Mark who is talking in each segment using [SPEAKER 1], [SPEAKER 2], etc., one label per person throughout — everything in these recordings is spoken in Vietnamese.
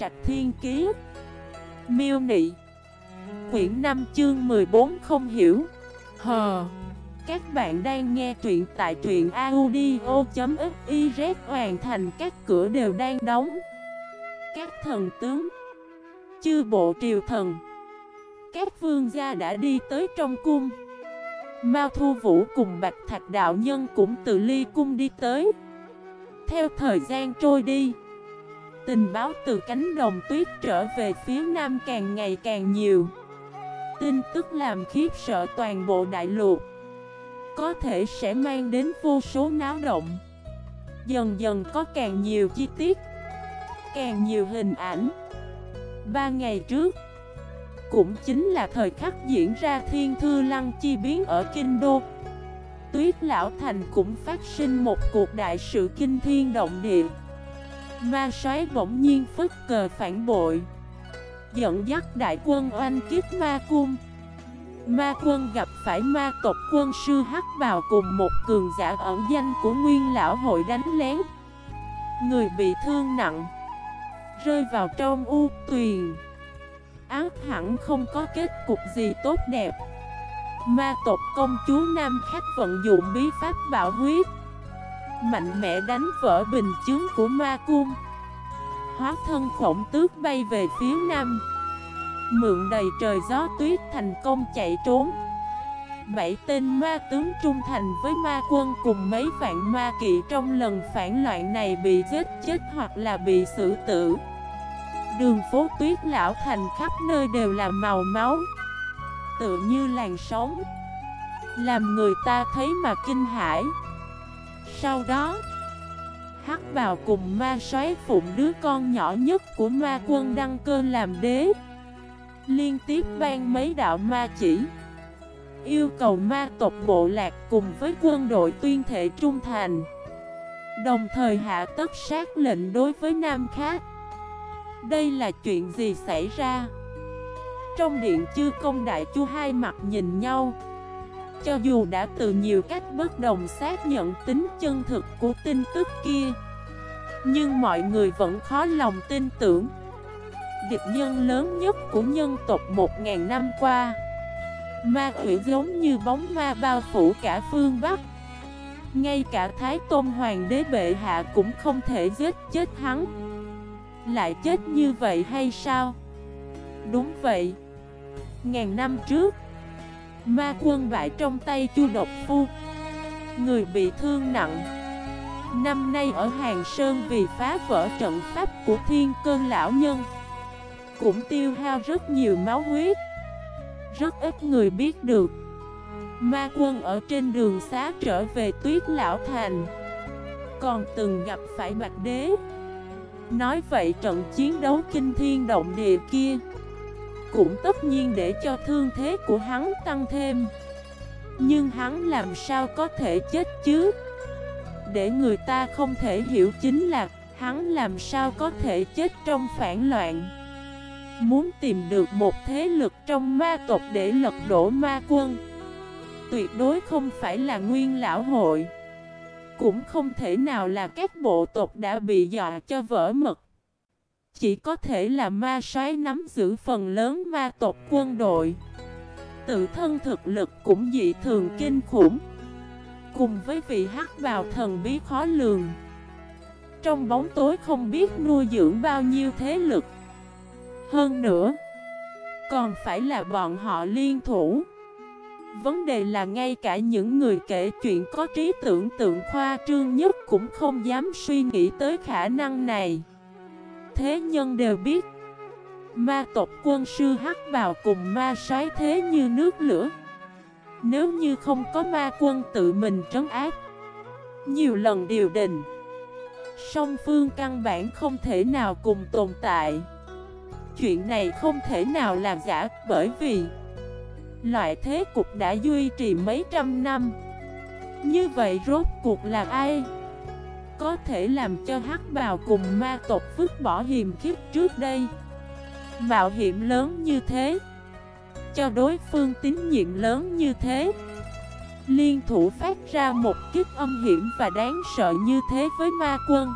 [SPEAKER 1] Trạch Thiên Kiế Miêu Nị. Quyển 5 chương 14 không hiểu. Hờ Các bạn đang nghe truyện tại truyện audio.xyz Hoàn thành các cửa đều đang đóng. Các thần tướng. Chư bộ triều thần. Các vương gia đã đi tới trong cung. Mao Thu Vũ cùng Bạch Thạch Đạo Nhân cũng từ ly cung đi tới. Theo thời gian trôi đi Tình báo từ cánh đồng tuyết trở về phía nam càng ngày càng nhiều. Tin tức làm khiếp sợ toàn bộ đại lục Có thể sẽ mang đến vô số náo động. Dần dần có càng nhiều chi tiết, Càng nhiều hình ảnh. Ba ngày trước, Cũng chính là thời khắc diễn ra thiên thư lăng chi biến ở Kinh Đô. Tuyết Lão Thành cũng phát sinh một cuộc đại sự kinh thiên động địa. Ma soái bỗng nhiên phức cờ phản bội. Dẫn dắt đại quân oanh kiếp ma cung. Ma quân gặp phải ma tộc quân sư hắc vào cùng một cường giả ẩn danh của nguyên lão hội đánh lén. Người bị thương nặng, Rơi vào trong u tuyền. Ác hẳn không có kết cục gì tốt đẹp. Ma tộc công chúa Nam Khách vận dụng bí pháp bảo huyết. Mạnh mẽ đánh vỡ bình chướng của ma cung. Hóa thân khổng tước bay về phía nam. Mượn đầy trời gió tuyết thành công chạy trốn. Bảy tên ma tướng trung thành với ma quân cùng mấy vạn ma kỵ trong lần phản loạn này bị giết chết hoặc là bị xử tử. Đường phố tuyết lão thành khắp nơi đều là màu máu, Tựa như làn sóng. Làm người ta thấy mà kinh hãi. Sau đó, Hắc vào cùng ma xoáy phụng đứa con nhỏ nhất của ma quân đăng cơ làm đế. Liên tiếp ban mấy đạo ma chỉ, Yêu cầu ma tộc bộ lạc cùng với quân đội tuyên thể trung thành. Đồng thời hạ tất sát lệnh đối với Nam Khác. Đây là chuyện gì xảy ra? Trong điện chư công đại chu hai mặt nhìn nhau cho dù đã từ nhiều cách bất đồng xác nhận tính chân thực của tin tức kia, Nhưng mọi người vẫn khó lòng tin tưởng. Địch nhân lớn nhất của nhân tộc một ngàn năm qua, Ma quỷ giống như bóng ma bao phủ cả phương Bắc. Ngay cả Thái Tôn Hoàng đế bệ hạ cũng không thể giết chết hắn. Lại chết như vậy hay sao? Đúng vậy. Ngàn năm trước Ma quân bại trong tay chu độc phu. Người bị thương nặng. Năm nay ở Hàng Sơn vì phá vỡ trận pháp của thiên cơn lão nhân. Cũng tiêu hao rất nhiều máu huyết. Rất ít người biết được. Ma quân ở trên đường xá trở về tuyết lão thành. Còn từng gặp phải bạch đế. Nói vậy trận chiến đấu kinh thiên động địa kia cũng tất nhiên để cho thương thế của hắn tăng thêm. Nhưng hắn làm sao có thể chết chứ? Để người ta không thể hiểu chính là Hắn làm sao có thể chết trong phản loạn. Muốn tìm được một thế lực trong ma tộc để lật đổ ma quân, Tuyệt đối không phải là nguyên lão hội. Cũng không thể nào là các bộ tộc đã bị dọa cho vỡ mật chỉ có thể là ma soái nắm giữ phần lớn ma tộc quân đội. Tự thân thực lực cũng dị thường kinh khủng. Cùng với vị hắc bào thần bí khó lường. Trong bóng tối không biết nuôi dưỡng bao nhiêu thế lực. Hơn nữa, Còn phải là bọn họ liên thủ. Vấn đề là ngay cả những người kể chuyện có trí tưởng tượng khoa trương nhất cũng không dám suy nghĩ tới khả năng này thế nhân đều biết. Ma tộc quân sư hắc vào cùng ma soái thế như nước lửa. Nếu như không có ma quân tự mình trấn áp, Nhiều lần điều đình Song phương căn bản không thể nào cùng tồn tại. Chuyện này không thể nào là giả, bởi vì Loại thế cục đã duy trì mấy trăm năm. Như vậy rốt cuộc là ai? Có thể làm cho hắc bào cùng ma tộc vứt bỏ hiềm khiếp trước đây. Mạo hiểm lớn như thế, Cho đối phương tín nhiệm lớn như thế. Liên thủ phát ra một kiếp âm hiểm và đáng sợ như thế với ma quân.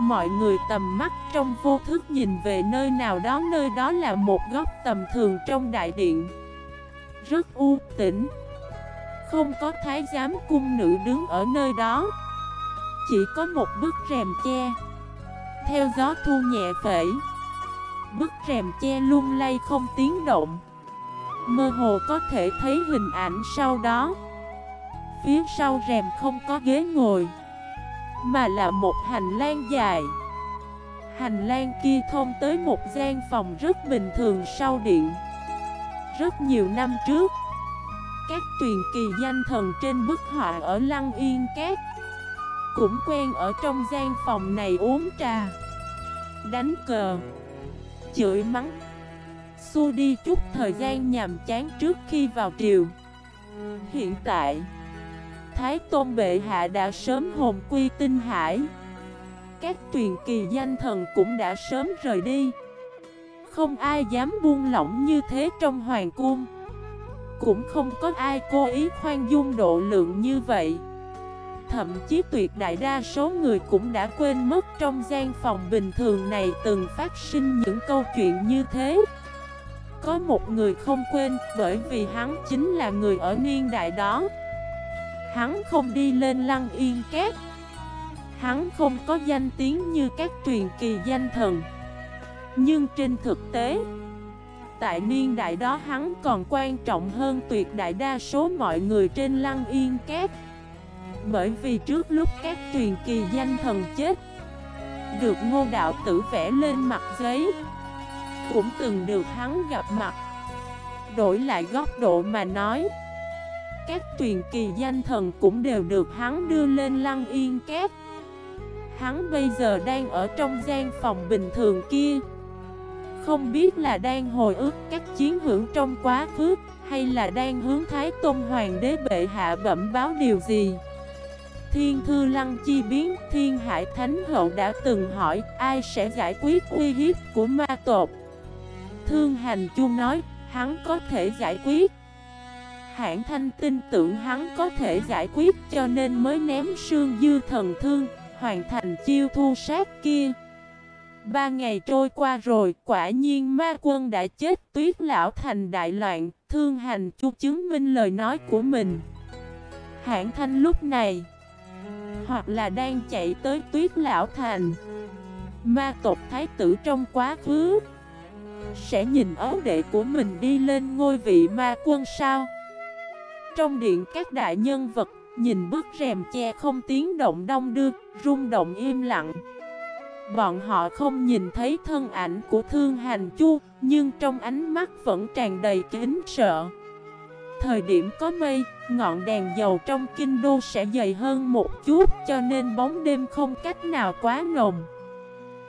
[SPEAKER 1] Mọi người tầm mắt trong vô thức nhìn về nơi nào đó, Nơi đó là một góc tầm thường trong đại điện. Rất u tĩnh, Không có thái giám cung nữ đứng ở nơi đó. Chỉ có một bức rèm che. Theo gió thu nhẹ phẩy, Bức rèm che lung lay không tiếng động. Mơ hồ có thể thấy hình ảnh sau đó. Phía sau rèm không có ghế ngồi, Mà là một hành lang dài. Hành lang kia thông tới một gian phòng rất bình thường sau điện. Rất nhiều năm trước, Các truyền kỳ danh thần trên bức họa ở Lăng Yên Cát cũng quen ở trong gian phòng này uống trà. Đánh cờ. Chửi mắng. Xua đi chút thời gian nhàm chán trước khi vào triều. Hiện tại, Thái Tôn Bệ Hạ đã sớm hồn quy tinh hải. Các truyền kỳ danh thần cũng đã sớm rời đi. Không ai dám buông lỏng như thế trong hoàng cung. Cũng không có ai cố ý khoan dung độ lượng như vậy. Thậm chí tuyệt đại đa số người cũng đã quên mất trong gian phòng bình thường này từng phát sinh những câu chuyện như thế. Có một người không quên bởi vì hắn chính là người ở niên đại đó. Hắn không đi lên lăng yên két. Hắn không có danh tiếng như các truyền kỳ danh thần. Nhưng trên thực tế, Tại niên đại đó hắn còn quan trọng hơn tuyệt đại đa số mọi người trên lăng yên két. Bởi vì trước lúc các truyền kỳ danh thần chết, Được ngô đạo tử vẽ lên mặt giấy, Cũng từng được hắn gặp mặt. Đổi lại góc độ mà nói, các truyền kỳ danh thần cũng đều được hắn đưa lên lăng yên kép Hắn bây giờ đang ở trong gian phòng bình thường kia. Không biết là đang hồi ức các chiến hưởng trong quá khứ, Hay là đang hướng Thái Tôn Hoàng đế bệ hạ bẩm báo điều gì. Thiên thư lăng chi biến Thiên hải thánh hậu đã từng hỏi Ai sẽ giải quyết uy hiếp của ma tột Thương hành chung nói Hắn có thể giải quyết Hãng thanh tin tưởng hắn có thể giải quyết cho nên mới ném sương dư thần thương, hoàn thành chiêu thu sát kia. Ba ngày trôi qua rồi, quả nhiên ma quân đã chết tuyết lão thành đại loạn, thương hành chu chứng minh lời nói của mình. Hãng thanh lúc này, hoặc là đang chạy tới tuyết lão thành, ma tộc thái tử trong quá khứ, sẽ nhìn ấu đệ của mình đi lên ngôi vị ma quân sao? Trong điện các đại nhân vật Nhìn bức rèm che không tiếng động đông đưa Rung động im lặng. Bọn họ không nhìn thấy thân ảnh của thương hành chu Nhưng trong ánh mắt vẫn tràn đầy kính sợ. Thời điểm có mây, ngọn đèn dầu trong kinh đô sẽ dày hơn một chút Cho nên bóng đêm không cách nào quá nồng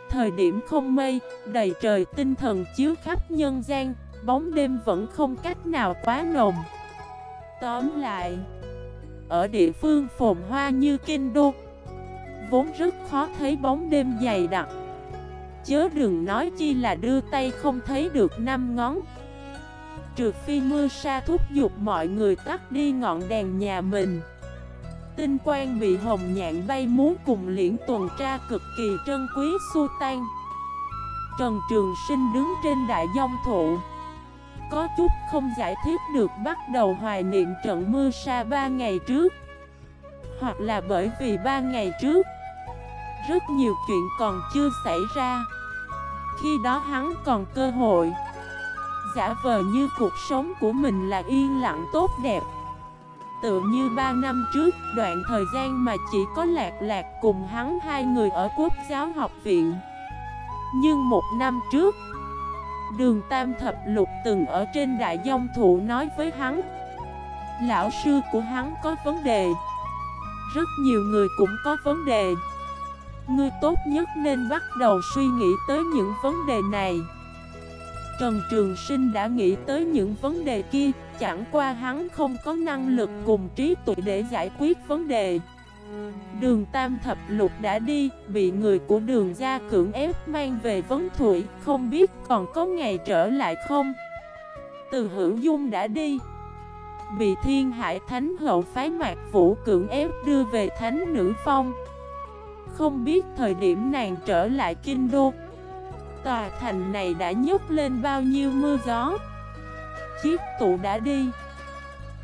[SPEAKER 1] Thời điểm không mây, đầy trời tinh thần chiếu khắp nhân gian Bóng đêm vẫn không cách nào quá nồng Tóm lại, ở địa phương phồn hoa như Kinh Đô, vốn rất khó thấy bóng đêm dày đặc. Chớ đừng nói chi là đưa tay không thấy được năm ngón. Trừ phi mưa sa thúc giục mọi người tắt đi ngọn đèn nhà mình. Tinh quang bị hồng nhạn bay muốn cùng liễn tuần tra cực kỳ trân quý su tan. Trần Trường Sinh đứng trên đại dông thụ có chút không giải thích được bắt đầu hoài niệm trận mưa sa ba ngày trước Hoặc là bởi vì ba ngày trước, Rất nhiều chuyện còn chưa xảy ra Khi đó hắn còn cơ hội Giả vờ như cuộc sống của mình là yên lặng tốt đẹp. Tựa như ba năm trước, đoạn thời gian mà chỉ có lạc lạc cùng hắn hai người ở quốc giáo học viện. Nhưng một năm trước, Đường Tam Thập Lục từng ở trên đại dông thụ nói với hắn, Lão sư của hắn có vấn đề. Rất nhiều người cũng có vấn đề. Ngươi tốt nhất nên bắt đầu suy nghĩ tới những vấn đề này. Trần Trường Sinh đã nghĩ tới những vấn đề kia Chẳng qua hắn không có năng lực cùng trí tuệ để giải quyết vấn đề Đường Tam Thập Lục đã đi, bị người của đường gia cưỡng ép mang về vấn thủy, không biết còn có ngày trở lại không? Từ hữu dung đã đi, bị thiên hải thánh hậu phái mạc vũ cưỡng ép đưa về thánh nữ phong. không biết thời điểm nàng trở lại kinh đô Tòa thành này đã nhấc lên bao nhiêu mưa gió? Chiếc tụ đã đi.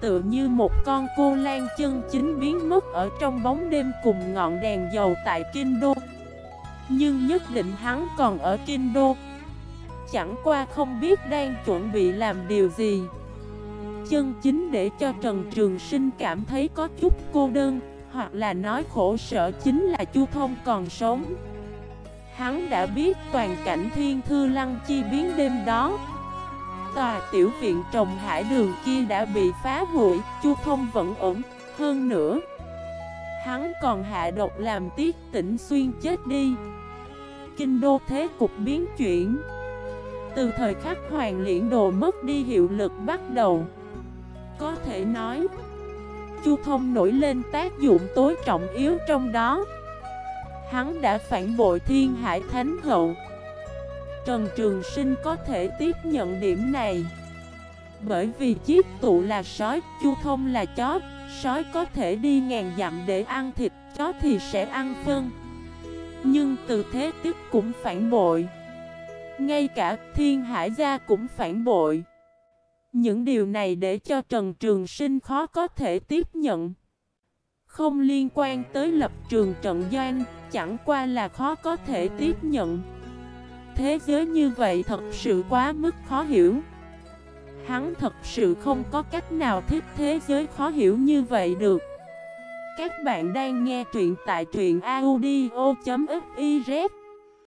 [SPEAKER 1] Tựa như một con cô lan chân chính biến mất ở trong bóng đêm cùng ngọn đèn dầu tại Kinh Đô Nhưng nhất định hắn còn ở Kinh Đô Chẳng qua không biết đang chuẩn bị làm điều gì. Chân chính để cho Trần Trường Sinh cảm thấy có chút cô đơn, Hoặc là nói khổ sở chính là Chu Thông còn sống. Hắn đã biết toàn cảnh thiên thư lăng chi biến đêm đó. Tòa tiểu viện trồng hải đường kia đã bị phá hủy, Chu Thông vẫn ổn. Hơn nữa, Hắn còn hạ độc làm tiết tỉnh xuyên chết đi. Kinh đô thế cục biến chuyển. Từ thời khắc hoàng liễn đồ mất đi hiệu lực bắt đầu, Có thể nói, Chu Thông nổi lên tác dụng tối trọng yếu trong đó. Hắn đã phản bội thiên hải thánh hậu. Trần Trường Sinh có thể tiếp nhận điểm này. Bởi vì chiếc tụ là sói, chu thông là chó Sói có thể đi ngàn dặm để ăn thịt, chó thì sẽ ăn phân. Nhưng từ thế tiếp cũng phản bội. Ngay cả thiên hải gia cũng phản bội. Những điều này để cho Trần Trường Sinh khó có thể tiếp nhận. Không liên quan tới lập trường trận doanh, Chẳng qua là khó có thể tiếp nhận. Thế giới như vậy thật sự quá mức khó hiểu. Hắn thật sự không có cách nào thích thế giới khó hiểu như vậy được. Các bạn đang nghe truyện tại truyện audio.fif